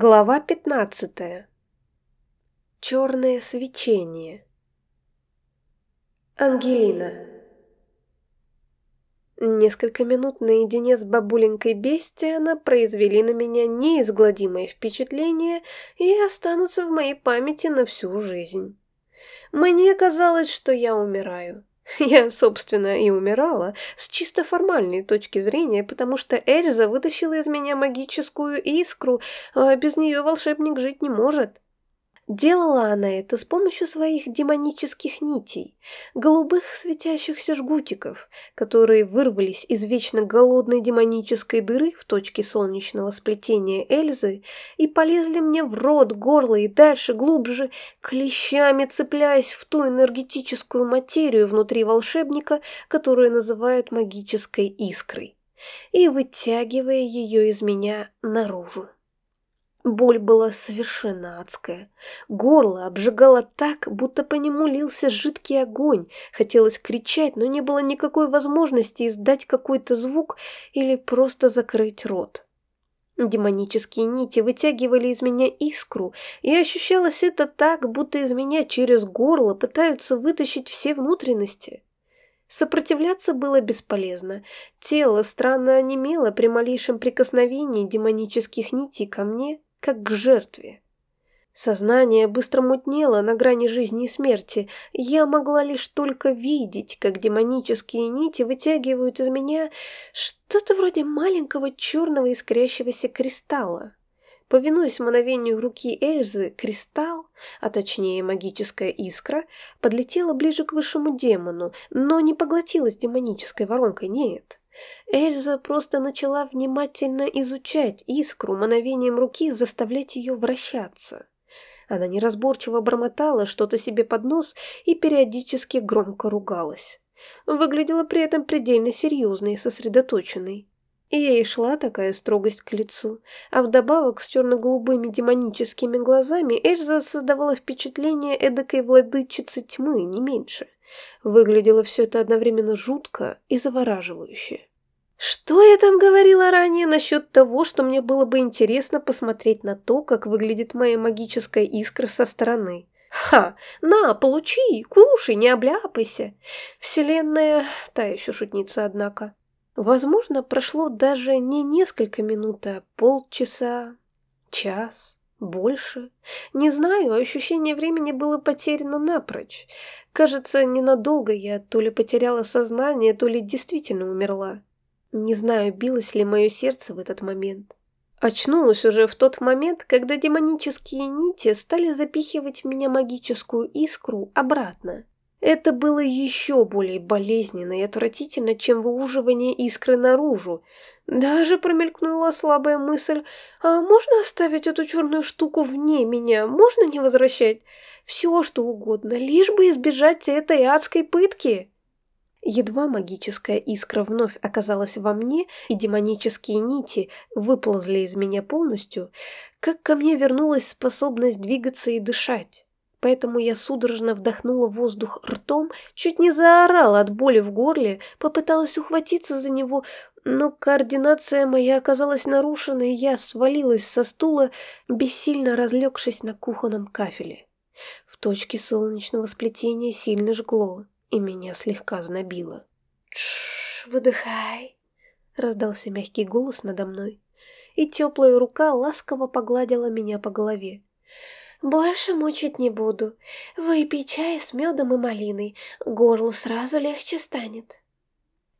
Глава 15. Черное свечение. Ангелина. Несколько минут наедине с бабуленькой Бестиана произвели на меня неизгладимое впечатление и останутся в моей памяти на всю жизнь. Мне казалось, что я умираю. Я, собственно, и умирала с чисто формальной точки зрения, потому что Эльза вытащила из меня магическую искру, а без нее волшебник жить не может. Делала она это с помощью своих демонических нитей, голубых светящихся жгутиков, которые вырвались из вечно голодной демонической дыры в точке солнечного сплетения Эльзы и полезли мне в рот, горло и дальше глубже, клещами цепляясь в ту энергетическую материю внутри волшебника, которую называют магической искрой, и вытягивая ее из меня наружу. Боль была совершенно адская. Горло обжигало так, будто по нему лился жидкий огонь. Хотелось кричать, но не было никакой возможности издать какой-то звук или просто закрыть рот. Демонические нити вытягивали из меня искру, и ощущалось это так, будто из меня через горло пытаются вытащить все внутренности. Сопротивляться было бесполезно. Тело странно онемело при малейшем прикосновении демонических нитей ко мне как к жертве. Сознание быстро мутнело на грани жизни и смерти. Я могла лишь только видеть, как демонические нити вытягивают из меня что-то вроде маленького черного искрящегося кристалла. Повинуясь мановению руки Эльзы, кристалл, а точнее магическая искра, подлетела ближе к высшему демону, но не поглотилась демонической воронкой, нет. Эльза просто начала внимательно изучать искру, мановением руки заставлять ее вращаться. Она неразборчиво бормотала что-то себе под нос и периодически громко ругалась. Выглядела при этом предельно серьезной и сосредоточенной. И ей шла такая строгость к лицу, а вдобавок с черно-голубыми демоническими глазами Эльза создавала впечатление эдакой владычицы тьмы, не меньше. Выглядело все это одновременно жутко и завораживающе. Что я там говорила ранее насчет того, что мне было бы интересно посмотреть на то, как выглядит моя магическая искра со стороны? Ха! На, получи, кушай, не обляпайся. Вселенная, та еще шутница, однако. Возможно, прошло даже не несколько минут, а полчаса, час, больше. Не знаю, ощущение времени было потеряно напрочь. Кажется, ненадолго я то ли потеряла сознание, то ли действительно умерла. Не знаю, билось ли мое сердце в этот момент. Очнулась уже в тот момент, когда демонические нити стали запихивать в меня магическую искру обратно. Это было еще более болезненно и отвратительно, чем выуживание искры наружу. Даже промелькнула слабая мысль, а можно оставить эту черную штуку вне меня, можно не возвращать? Все, что угодно, лишь бы избежать этой адской пытки. Едва магическая искра вновь оказалась во мне, и демонические нити выползли из меня полностью, как ко мне вернулась способность двигаться и дышать. Поэтому я судорожно вдохнула воздух ртом, чуть не заорала от боли в горле, попыталась ухватиться за него, но координация моя оказалась нарушена, и я свалилась со стула, бессильно разлегшись на кухонном кафеле. В точке солнечного сплетения сильно жгло и меня слегка знобило. «Тш, выдыхай!» — раздался мягкий голос надо мной, и теплая рука ласково погладила меня по голове. «Больше мучить не буду. Выпей чай с медом и малиной, горлу сразу легче станет».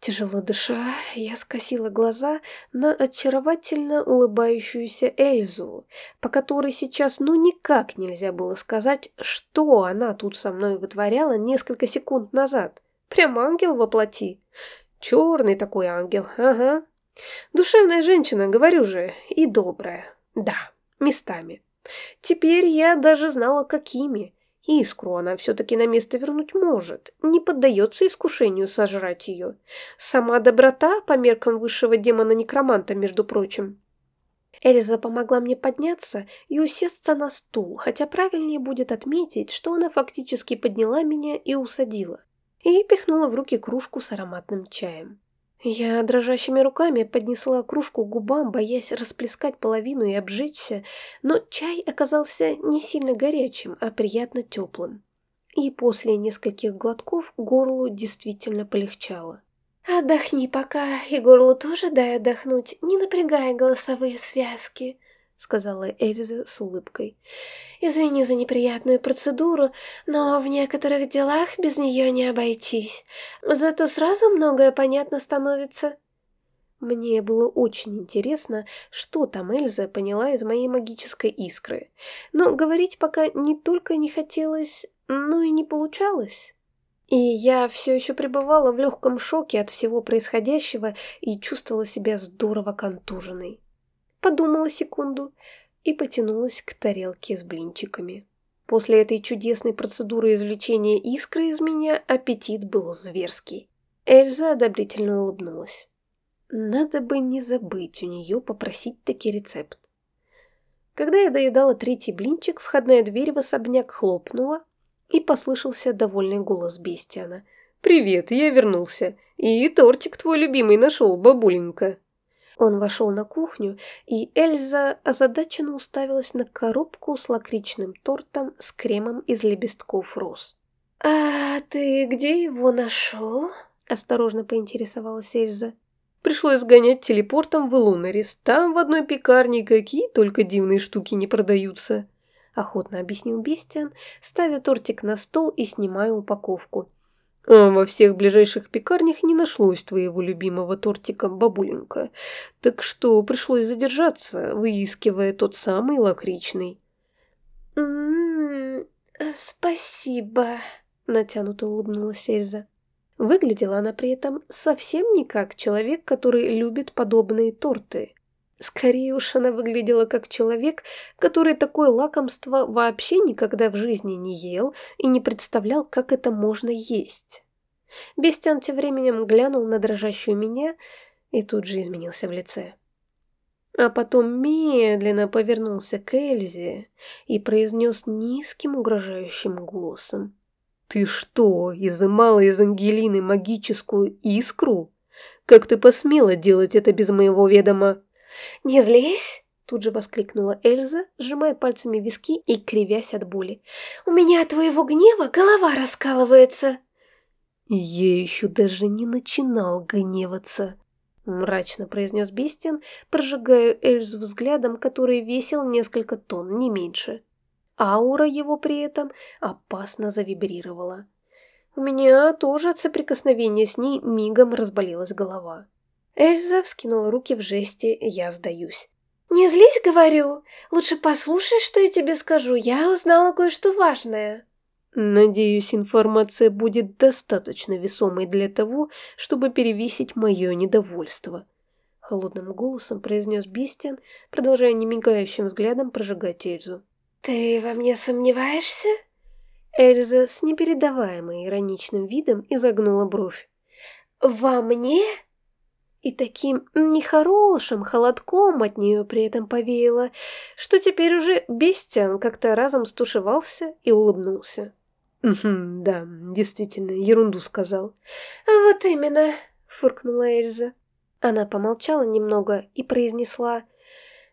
Тяжело дыша, я скосила глаза на очаровательно улыбающуюся Эльзу, по которой сейчас ну никак нельзя было сказать, что она тут со мной вытворяла несколько секунд назад. Прям ангел воплоти. Черный такой ангел, ага. Душевная женщина, говорю же, и добрая. Да, местами. Теперь я даже знала, какими. Искру она все-таки на место вернуть может, не поддается искушению сожрать ее. Сама доброта по меркам высшего демона-некроманта, между прочим. Эльза помогла мне подняться и усесться на стул, хотя правильнее будет отметить, что она фактически подняла меня и усадила, и пихнула в руки кружку с ароматным чаем. Я дрожащими руками поднесла кружку к губам, боясь расплескать половину и обжечься, но чай оказался не сильно горячим, а приятно теплым. И после нескольких глотков горлу действительно полегчало. «Отдохни пока, и горлу тоже дай отдохнуть, не напрягая голосовые связки», — сказала Эльза с улыбкой. «Извини за неприятную процедуру, но в некоторых делах без нее не обойтись. Зато сразу многое понятно становится». Мне было очень интересно, что там Эльза поняла из моей магической искры. Но говорить пока не только не хотелось, но и не получалось. И я все еще пребывала в легком шоке от всего происходящего и чувствовала себя здорово контуженной подумала секунду и потянулась к тарелке с блинчиками. После этой чудесной процедуры извлечения искры из меня аппетит был зверский. Эльза одобрительно улыбнулась. Надо бы не забыть у нее попросить таки рецепт. Когда я доедала третий блинчик, входная дверь в особняк хлопнула, и послышался довольный голос Бестиана. «Привет, я вернулся. И тортик твой любимый нашел, бабуленька». Он вошел на кухню, и Эльза озадаченно уставилась на коробку с лакричным тортом с кремом из лепестков роз. «А ты где его нашел?» – осторожно поинтересовалась Эльза. «Пришлось сгонять телепортом в Лунарис. Там в одной пекарне какие только дивные штуки не продаются», – охотно объяснил Бестиан, ставя тортик на стол и снимая упаковку. А во всех ближайших пекарнях не нашлось твоего любимого тортика, бабуленька, так что пришлось задержаться, выискивая тот самый лакричный. «М-м, спасибо», — натянуто улыбнулась Эльза. Выглядела она при этом совсем не как человек, который любит подобные торты. Скорее уж она выглядела как человек, который такое лакомство вообще никогда в жизни не ел и не представлял, как это можно есть. Бестян тем временем глянул на дрожащую меня и тут же изменился в лице. А потом медленно повернулся к Эльзе и произнес низким угрожающим голосом. «Ты что, изымала из Ангелины магическую искру? Как ты посмела делать это без моего ведома?» «Не злись!» Тут же воскликнула Эльза, сжимая пальцами виски и кривясь от боли. «У меня от твоего гнева голова раскалывается!» «Я еще даже не начинал гневаться», — мрачно произнес Бестин, прожигая Эльзу взглядом, который весил несколько тонн, не меньше. Аура его при этом опасно завибрировала. У меня тоже от соприкосновения с ней мигом разболелась голова. Эльза вскинула руки в жесте «Я сдаюсь». «Не злись, говорю. Лучше послушай, что я тебе скажу. Я узнала кое-что важное». «Надеюсь, информация будет достаточно весомой для того, чтобы перевесить мое недовольство», — холодным голосом произнес Бестиан, продолжая немигающим взглядом прожигать Эльзу. «Ты во мне сомневаешься?» Эльза с непередаваемым ироничным видом изогнула бровь. «Во мне?» И таким нехорошим холодком от нее при этом повеяло, что теперь уже Бестиан как-то разом стушевался и улыбнулся. «Угу, да, действительно, ерунду сказал». «Вот именно», — фыркнула Эльза. Она помолчала немного и произнесла...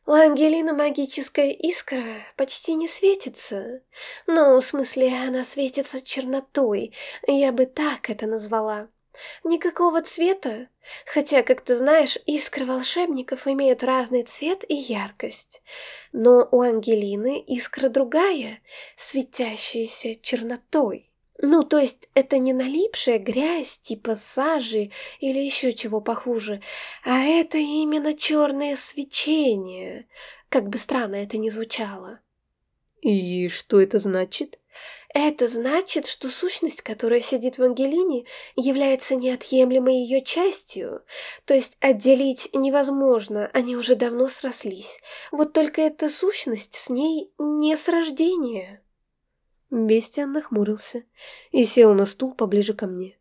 «У Ангелины магическая искра почти не светится. Ну, в смысле, она светится чернотой, я бы так это назвала. Никакого цвета, хотя, как ты знаешь, искры волшебников имеют разный цвет и яркость. Но у Ангелины искра другая, светящаяся чернотой. Ну, то есть это не налипшая грязь типа сажи или еще чего похуже, а это именно черное свечение, как бы странно это ни звучало. «И что это значит?» Это значит, что сущность, которая сидит в Ангелине, является неотъемлемой ее частью. То есть отделить невозможно, они уже давно срослись. Вот только эта сущность с ней не с рождения. Бестиан нахмурился и сел на стул поближе ко мне.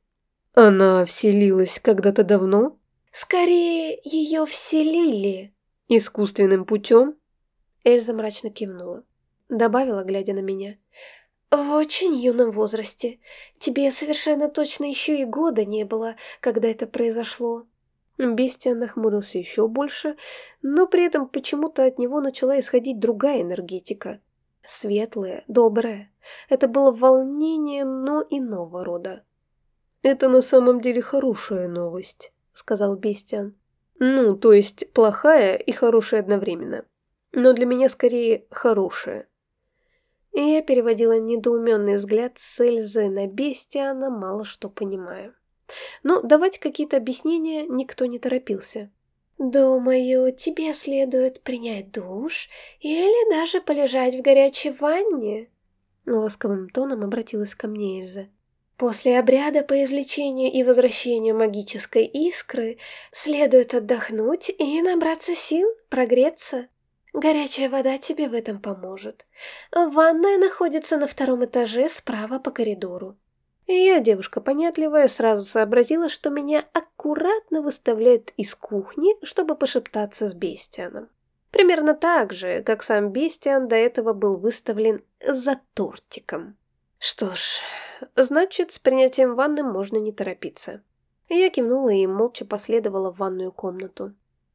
Она вселилась когда-то давно? Скорее, ее вселили. Искусственным путем? Эльза мрачно кивнула. Добавила, глядя на меня. В очень юном возрасте. Тебе совершенно точно еще и года не было, когда это произошло. Бестия нахмурился еще больше, но при этом почему-то от него начала исходить другая энергетика. Светлая, добрая. Это было волнение, но иного рода. «Это на самом деле хорошая новость», — сказал Бестиан. «Ну, то есть плохая и хорошая одновременно. Но для меня скорее хорошая». И я переводила недоуменный взгляд с Эльзы на Бестиана, мало что понимая. Но давать какие-то объяснения никто не торопился. «Думаю, тебе следует принять душ или даже полежать в горячей ванне», — ласковым тоном обратилась ко мне Эльза. «После обряда по извлечению и возвращению магической искры следует отдохнуть и набраться сил, прогреться. Горячая вода тебе в этом поможет. Ванная находится на втором этаже справа по коридору. Я, девушка понятливая, сразу сообразила, что меня аккуратно выставляют из кухни, чтобы пошептаться с Бестианом. Примерно так же, как сам Бестиан до этого был выставлен за тортиком. Что ж, значит, с принятием ванны можно не торопиться. Я кивнула и молча последовала в ванную комнату.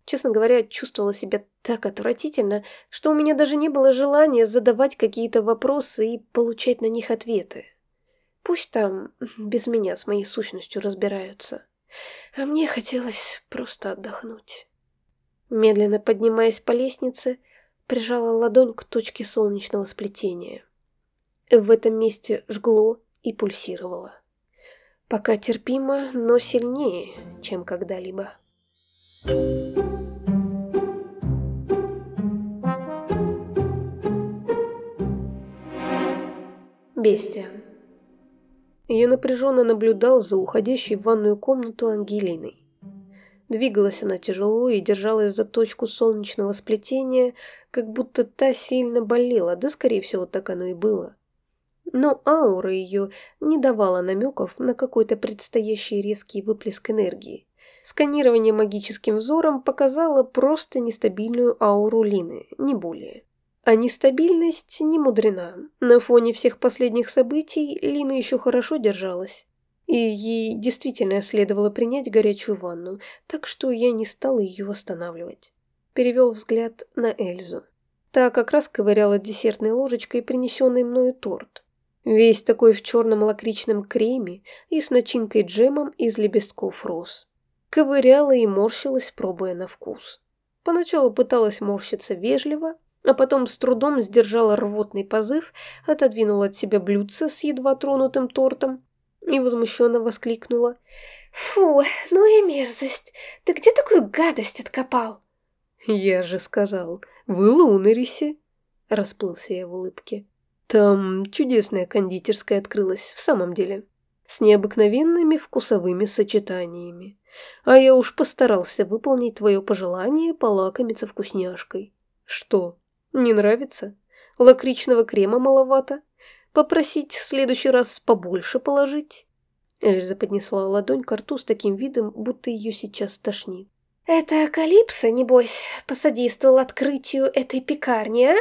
Честно говоря, чувствовала себя так отвратительно, что у меня даже не было желания задавать какие-то вопросы и получать на них ответы. Пусть там без меня с моей сущностью разбираются. А мне хотелось просто отдохнуть. Медленно поднимаясь по лестнице, прижала ладонь к точке солнечного сплетения. В этом месте жгло и пульсировало. Пока терпимо, но сильнее, чем когда-либо. Бестия. Я напряженно наблюдал за уходящей в ванную комнату Ангелиной. Двигалась она тяжело и держалась за точку солнечного сплетения, как будто та сильно болела, да, скорее всего, так оно и было. Но аура ее не давала намеков на какой-то предстоящий резкий выплеск энергии. Сканирование магическим взором показало просто нестабильную ауру Лины, не более. А нестабильность не мудрена. На фоне всех последних событий Лина еще хорошо держалась. И ей действительно следовало принять горячую ванну, так что я не стала ее останавливать. Перевел взгляд на Эльзу. Та как раз ковыряла десертной ложечкой принесенный мною торт. Весь такой в черном лакричном креме и с начинкой джемом из лепестков роз. Ковыряла и морщилась, пробуя на вкус. Поначалу пыталась морщиться вежливо, а потом с трудом сдержала рвотный позыв, отодвинула от себя блюдце с едва тронутым тортом и возмущенно воскликнула. «Фу, ну и мерзость! Ты где такую гадость откопал?» «Я же сказал, в Лунарисе!» – расплылся я в улыбке. «Там чудесная кондитерская открылась, в самом деле, с необыкновенными вкусовыми сочетаниями. А я уж постарался выполнить твое пожелание полакомиться вкусняшкой. Что, не нравится? Лакричного крема маловато? Попросить в следующий раз побольше положить?» Эльза поднесла ладонь к рту с таким видом, будто ее сейчас тошнит. «Это Калипсо, небось, посодействовал открытию этой пекарни, а?»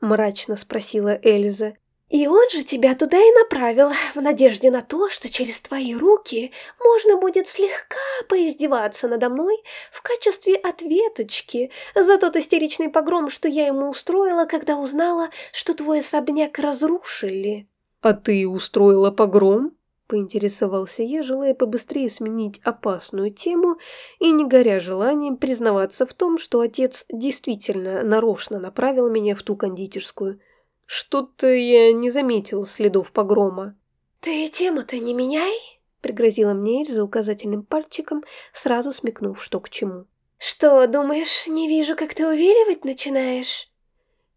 Мрачно спросила Эльза, и он же тебя туда и направил, в надежде на то, что через твои руки можно будет слегка поиздеваться надо мной в качестве ответочки за тот истеричный погром, что я ему устроила, когда узнала, что твой особняк разрушили. «А ты устроила погром?» – поинтересовался я, желая побыстрее сменить опасную тему и не горя желанием признаваться в том, что отец действительно нарочно направил меня в ту кондитерскую – что-то я не заметил следов погрома. «Ты тему-то не меняй!» — пригрозила мне Эльза указательным пальчиком, сразу смекнув, что к чему. «Что, думаешь, не вижу, как ты увиливать начинаешь?»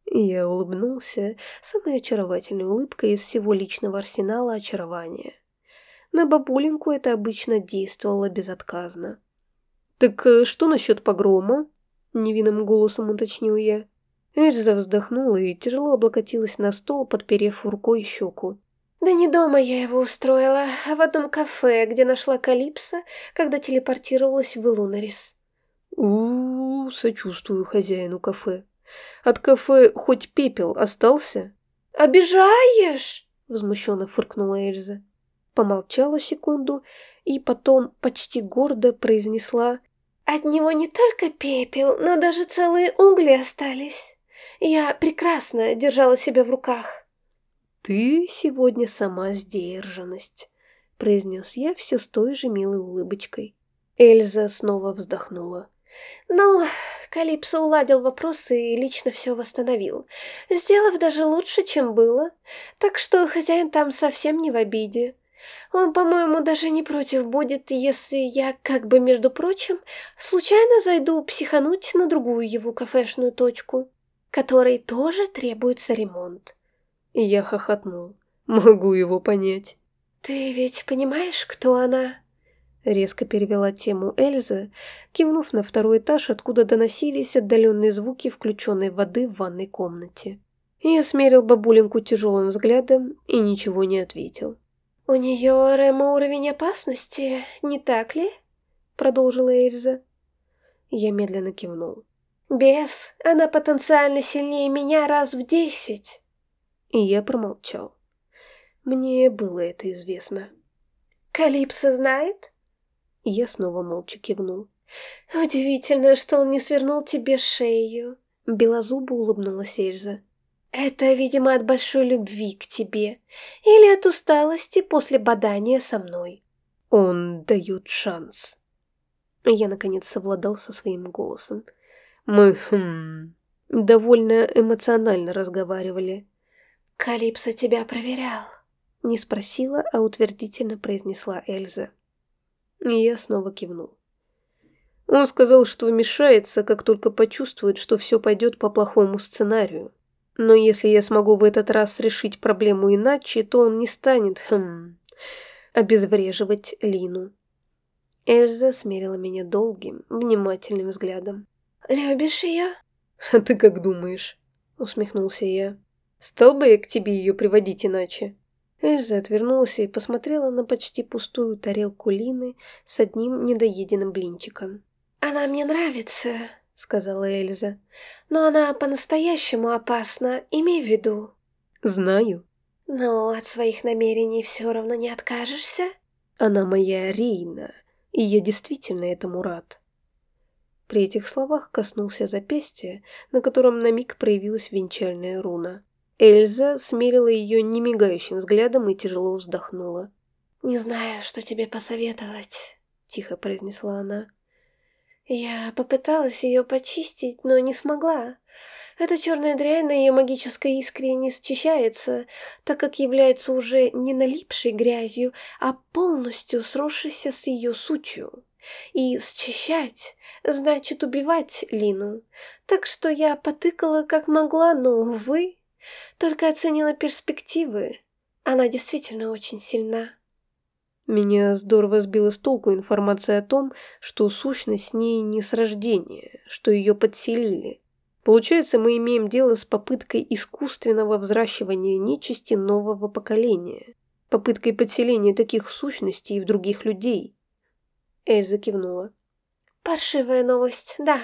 Я улыбнулся самой очаровательной улыбкой из всего личного арсенала очарования. На бабулинку это обычно действовало безотказно. «Так э, что насчет погрома?» — невинным голосом уточнил я. Эльза вздохнула и тяжело облокотилась на стол, подперев рукой щеку. «Да не дома я его устроила, а в одном кафе, где нашла Калипса, когда телепортировалась в Лунарис». У, -у, сочувствую хозяину кафе. От кафе хоть пепел остался?» «Обижаешь!» — возмущенно фыркнула Эльза. Помолчала секунду и потом почти гордо произнесла От него не только пепел, но даже целые угли остались. Я прекрасно держала себя в руках. «Ты сегодня сама сдержанность», — произнес я все с той же милой улыбочкой. Эльза снова вздохнула. Ну, Калипсо уладил вопросы и лично все восстановил, сделав даже лучше, чем было, так что хозяин там совсем не в обиде. Он, по-моему, даже не против будет, если я, как бы между прочим, случайно зайду психануть на другую его кафешную точку, которой тоже требуется ремонт. И я хохотнул. Могу его понять. «Ты ведь понимаешь, кто она?» Резко перевела тему Эльза, кивнув на второй этаж, откуда доносились отдаленные звуки включенной воды в ванной комнате. Я смерил бабуленку тяжелым взглядом и ничего не ответил. «У нее, Рэма, уровень опасности, не так ли?» Продолжила Эльза. Я медленно кивнул. «Бес, она потенциально сильнее меня раз в десять!» И я промолчал. Мне было это известно. «Калипсо знает?» Я снова молча кивнул. «Удивительно, что он не свернул тебе шею!» Белозубо улыбнулась Эльза. Это, видимо, от большой любви к тебе. Или от усталости после бадания со мной. Он дает шанс. Я, наконец, совладал со своим голосом. Мы, хм, довольно эмоционально разговаривали. «Калипсо тебя проверял?» Не спросила, а утвердительно произнесла Эльза. И я снова кивнул. Он сказал, что вмешается, как только почувствует, что все пойдет по плохому сценарию. Но если я смогу в этот раз решить проблему иначе, то он не станет, хм, обезвреживать Лину. Эльза смерила меня долгим, внимательным взглядом. «Любишь ее?» «А ты как думаешь?» — усмехнулся я. «Стал бы я к тебе ее приводить иначе?» Эльза отвернулась и посмотрела на почти пустую тарелку Лины с одним недоеденным блинчиком. «Она мне нравится», — сказала Эльза. «Но она по-настоящему опасна, имей в виду». «Знаю». «Но от своих намерений все равно не откажешься?» «Она моя Рейна, и я действительно этому рад». При этих словах коснулся запястья, на котором на миг проявилась венчальная руна. Эльза смерила ее немигающим взглядом и тяжело вздохнула. «Не знаю, что тебе посоветовать», — тихо произнесла она. Я попыталась ее почистить, но не смогла. Эта черная дрянь на ее магической искре не счищается, так как является уже не налипшей грязью, а полностью сросшейся с ее сутью. И счищать значит убивать Лину. Так что я потыкала как могла, но, увы, только оценила перспективы. Она действительно очень сильна. Меня здорово сбила с толку информация о том, что сущность с ней не с рождения, что ее подселили. Получается, мы имеем дело с попыткой искусственного взращивания нечисти нового поколения. Попыткой подселения таких сущностей в других людей. Эльза кивнула. Паршивая новость, да.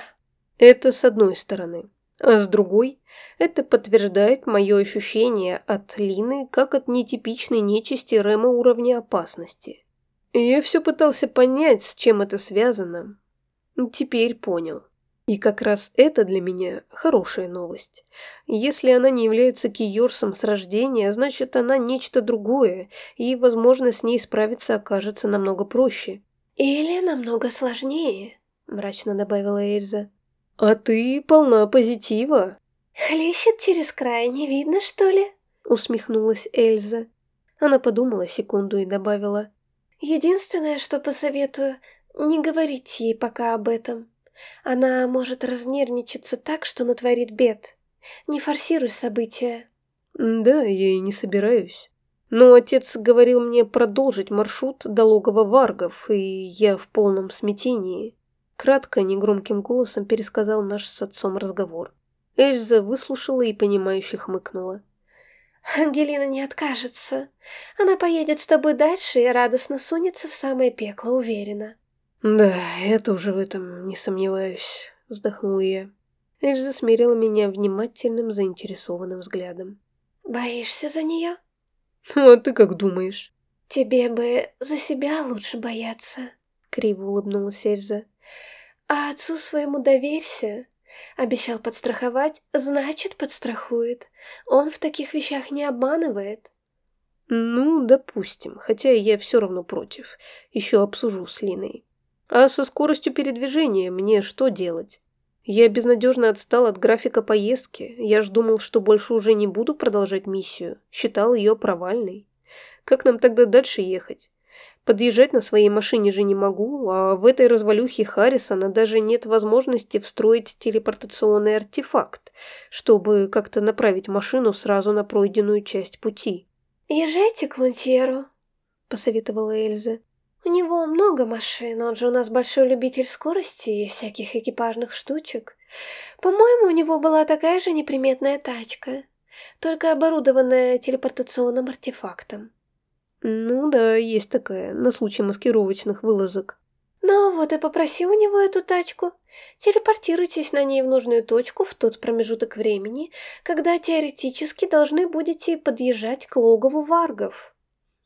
Это с одной стороны. А с другой, это подтверждает мое ощущение от Лины, как от нетипичной нечисти Рэма уровня опасности. я все пытался понять, с чем это связано. Теперь понял. И как раз это для меня хорошая новость. Если она не является киорсом с рождения, значит она нечто другое, и, возможно, с ней справиться окажется намного проще. «Или намного сложнее», – мрачно добавила Эльза. «А ты полна позитива». «Хлещет через край, не видно, что ли?» Усмехнулась Эльза. Она подумала секунду и добавила. «Единственное, что посоветую, не говорить ей пока об этом. Она может разнервничаться так, что натворит бед. Не форсируй события». «Да, я и не собираюсь. Но отец говорил мне продолжить маршрут до логова варгов, и я в полном смятении». Кратко, негромким голосом пересказал наш с отцом разговор. Эльза выслушала и понимающе хмыкнула. «Ангелина не откажется. Она поедет с тобой дальше и радостно сунется в самое пекло, уверена». «Да, я тоже в этом не сомневаюсь», — вздохнула я. Эльза смирила меня внимательным, заинтересованным взглядом. «Боишься за нее?» «Ну, а ты как думаешь?» «Тебе бы за себя лучше бояться», — криво улыбнулась Эльза. А отцу своему доверься. Обещал подстраховать, значит подстрахует. Он в таких вещах не обманывает. Ну, допустим, хотя я все равно против. Еще обсужу с Линой. А со скоростью передвижения мне что делать? Я безнадежно отстал от графика поездки. Я ж думал, что больше уже не буду продолжать миссию. Считал ее провальной. Как нам тогда дальше ехать? Подъезжать на своей машине же не могу, а в этой развалюхе Харрисона даже нет возможности встроить телепортационный артефакт, чтобы как-то направить машину сразу на пройденную часть пути. «Езжайте к Лунтьеру», — посоветовала Эльза. У него много машин, он же у нас большой любитель скорости и всяких экипажных штучек. По-моему, у него была такая же неприметная тачка, только оборудованная телепортационным артефактом. Ну да, есть такая, на случай маскировочных вылазок. Ну вот и попроси у него эту тачку. Телепортируйтесь на ней в нужную точку в тот промежуток времени, когда теоретически должны будете подъезжать к логову варгов.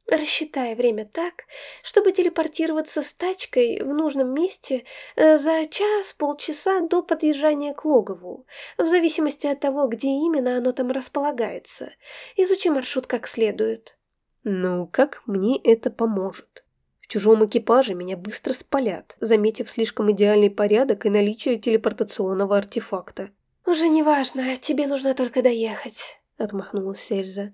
Рассчитай время так, чтобы телепортироваться с тачкой в нужном месте э, за час-полчаса до подъезжания к логову, в зависимости от того, где именно оно там располагается. Изучи маршрут как следует. Ну, как мне это поможет? В чужом экипаже меня быстро спалят, заметив слишком идеальный порядок и наличие телепортационного артефакта. «Уже не важно, тебе нужно только доехать», — отмахнулась Эльза.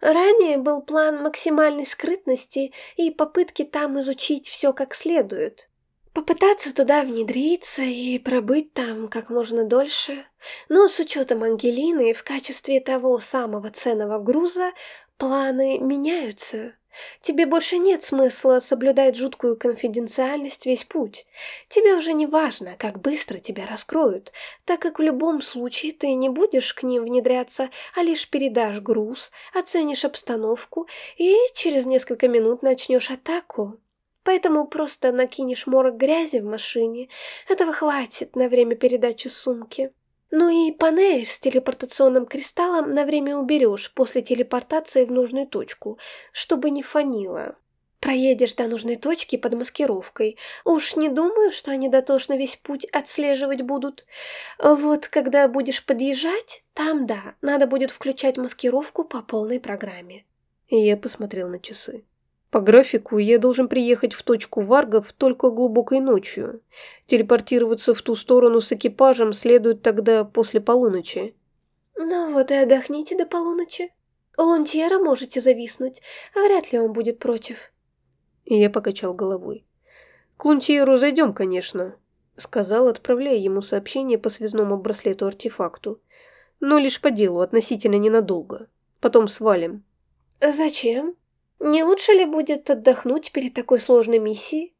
Ранее был план максимальной скрытности и попытки там изучить все как следует. Попытаться туда внедриться и пробыть там как можно дольше. Но с учетом Ангелины в качестве того самого ценного груза планы меняются. Тебе больше нет смысла соблюдать жуткую конфиденциальность весь путь. Тебе уже не важно, как быстро тебя раскроют, так как в любом случае ты не будешь к ним внедряться, а лишь передашь груз, оценишь обстановку и через несколько минут начнешь атаку. Поэтому просто накинешь морок грязи в машине. Этого хватит на время передачи сумки. Ну и панель с телепортационным кристаллом на время уберешь после телепортации в нужную точку, чтобы не фанило. Проедешь до нужной точки под маскировкой. Уж не думаю, что они дотошно весь путь отслеживать будут. Вот когда будешь подъезжать, там да, надо будет включать маскировку по полной программе. Я посмотрел на часы. По графику я должен приехать в точку Варгов только глубокой ночью. Телепортироваться в ту сторону с экипажем следует тогда после полуночи. Ну вот и отдохните до полуночи. Лунтьера можете зависнуть, вряд ли он будет против. И я покачал головой. К Лунтьеру зайдем, конечно, сказал, отправляя ему сообщение по связному браслету-артефакту. Но лишь по делу, относительно ненадолго. Потом свалим. Зачем? Не лучше ли будет отдохнуть перед такой сложной миссией?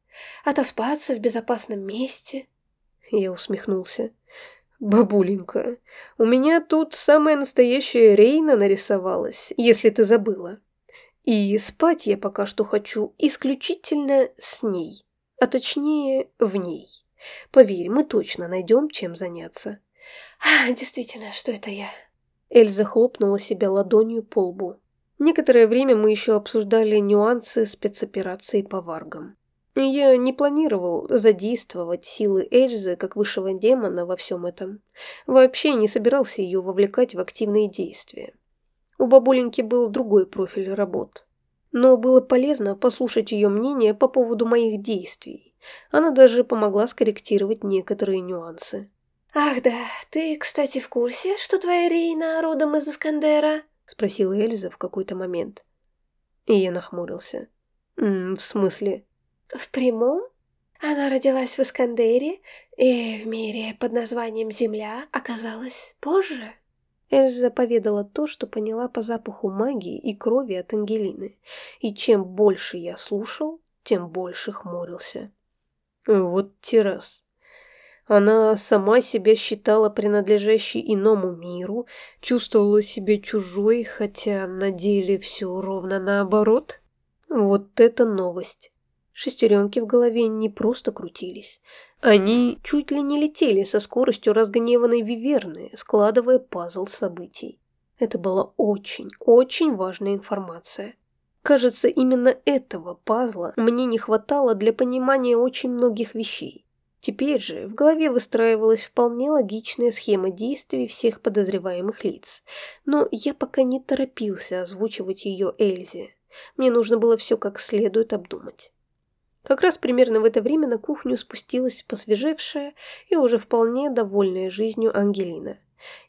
Отоспаться в безопасном месте? Я усмехнулся. Бабуленька, у меня тут самая настоящая Рейна нарисовалась, если ты забыла. И спать я пока что хочу исключительно с ней, а точнее в ней. Поверь, мы точно найдем, чем заняться. А, действительно, что это я? Эльза хлопнула себя ладонью по лбу. Некоторое время мы еще обсуждали нюансы спецоперации по варгам. Я не планировал задействовать силы Эльзы как высшего демона во всем этом. Вообще не собирался ее вовлекать в активные действия. У бабуленьки был другой профиль работ. Но было полезно послушать ее мнение по поводу моих действий. Она даже помогла скорректировать некоторые нюансы. «Ах да, ты, кстати, в курсе, что твоя Рейна родом из Искандера?» Спросила Эльза в какой-то момент. И я нахмурился. «М «В смысле?» «В прямом? Она родилась в Искандере, и в мире под названием Земля оказалась позже». Эльза поведала то, что поняла по запаху магии и крови от Ангелины, и чем больше я слушал, тем больше хмурился. Вот террас. Она сама себя считала принадлежащей иному миру, чувствовала себя чужой, хотя на деле все ровно наоборот. Вот это новость. Шестеренки в голове не просто крутились. Они чуть ли не летели со скоростью разгневанной виверны, складывая пазл событий. Это была очень, очень важная информация. Кажется, именно этого пазла мне не хватало для понимания очень многих вещей. Теперь же в голове выстраивалась вполне логичная схема действий всех подозреваемых лиц, но я пока не торопился озвучивать ее Эльзе. Мне нужно было все как следует обдумать. Как раз примерно в это время на кухню спустилась посвежевшая и уже вполне довольная жизнью Ангелина.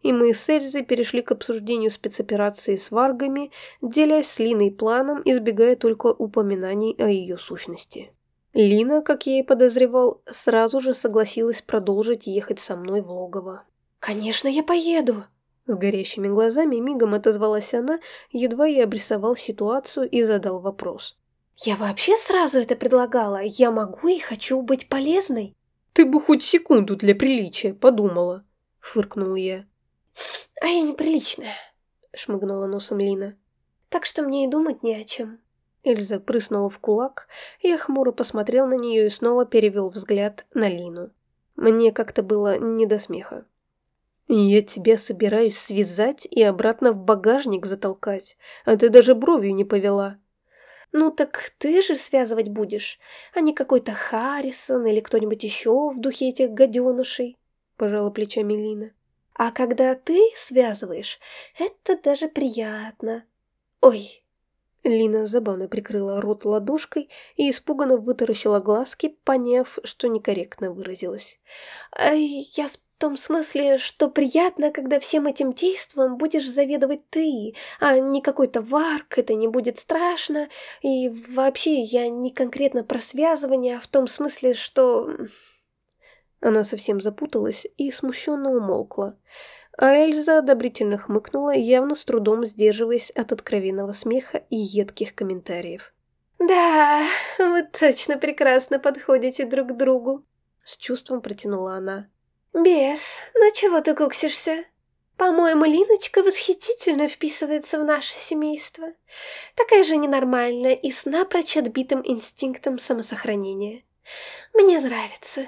И мы с Эльзой перешли к обсуждению спецоперации с варгами, делясь с Линой планом, избегая только упоминаний о ее сущности. Лина, как я и подозревал, сразу же согласилась продолжить ехать со мной в логово. «Конечно, я поеду!» С горящими глазами мигом отозвалась она, едва я обрисовал ситуацию и задал вопрос. «Я вообще сразу это предлагала. Я могу и хочу быть полезной». «Ты бы хоть секунду для приличия подумала», — фыркнул я. «А я неприличная», — шмыгнула носом Лина. «Так что мне и думать не о чем». Эльза прыснула в кулак, я хмуро посмотрел на нее и снова перевел взгляд на Лину. Мне как-то было не до смеха. «Я тебя собираюсь связать и обратно в багажник затолкать, а ты даже бровью не повела». «Ну так ты же связывать будешь, а не какой-то Харрисон или кто-нибудь еще в духе этих гаденышей», – пожала плечами Лина. «А когда ты связываешь, это даже приятно. Ой, Лина забавно прикрыла рот ладошкой и испуганно вытаращила глазки, поняв, что некорректно выразилась. «Я в том смысле, что приятно, когда всем этим действом будешь заведовать ты, а не какой-то варк, это не будет страшно. И вообще, я не конкретно про связывание, а в том смысле, что...» Она совсем запуталась и смущенно умолкла. А Эльза одобрительно хмыкнула, явно с трудом сдерживаясь от откровенного смеха и едких комментариев. «Да, вы точно прекрасно подходите друг к другу», — с чувством протянула она. «Бес, ну чего ты куксишься? По-моему, Линочка восхитительно вписывается в наше семейство. Такая же ненормальная и с напрочь отбитым инстинктом самосохранения. Мне нравится».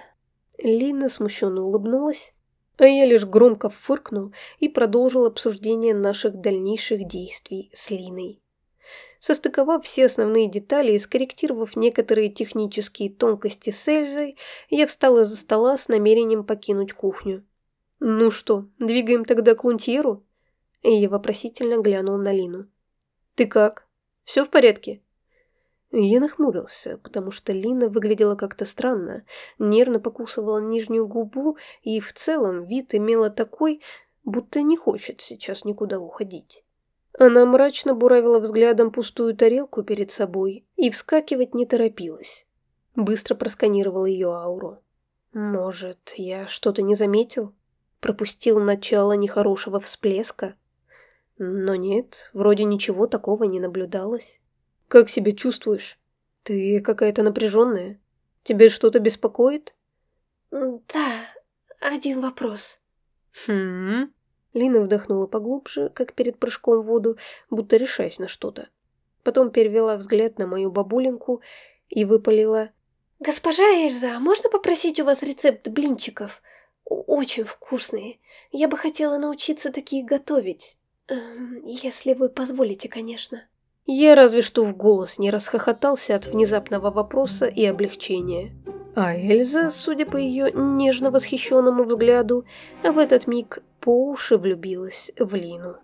Лина смущенно улыбнулась, а я лишь громко фыркнул и продолжил обсуждение наших дальнейших действий с Линой. Состыковав все основные детали и скорректировав некоторые технические тонкости с Эльзой, я встал из-за стола с намерением покинуть кухню. «Ну что, двигаем тогда к Лунтьеру?» И я вопросительно глянул на Лину. «Ты как? Все в порядке?» Я нахмурился, потому что Лина выглядела как-то странно, нервно покусывала нижнюю губу и в целом вид имела такой, будто не хочет сейчас никуда уходить. Она мрачно буравила взглядом пустую тарелку перед собой и вскакивать не торопилась. Быстро просканировал ее ауру. Может, я что-то не заметил? Пропустил начало нехорошего всплеска? Но нет, вроде ничего такого не наблюдалось. Как себя чувствуешь? Ты какая-то напряженная. Тебе что-то беспокоит? Да, один вопрос. Хм. Лина вдохнула поглубже, как перед прыжком в воду, будто решаясь на что-то. Потом перевела взгляд на мою бабуленьку и выпалила. «Госпожа Эльза, можно попросить у вас рецепт блинчиков? Очень вкусные. Я бы хотела научиться такие готовить. Эм, если вы позволите, конечно». Я разве что в голос не расхохотался от внезапного вопроса и облегчения. А Эльза, судя по ее нежно восхищенному взгляду, в этот миг по уши влюбилась в Лину.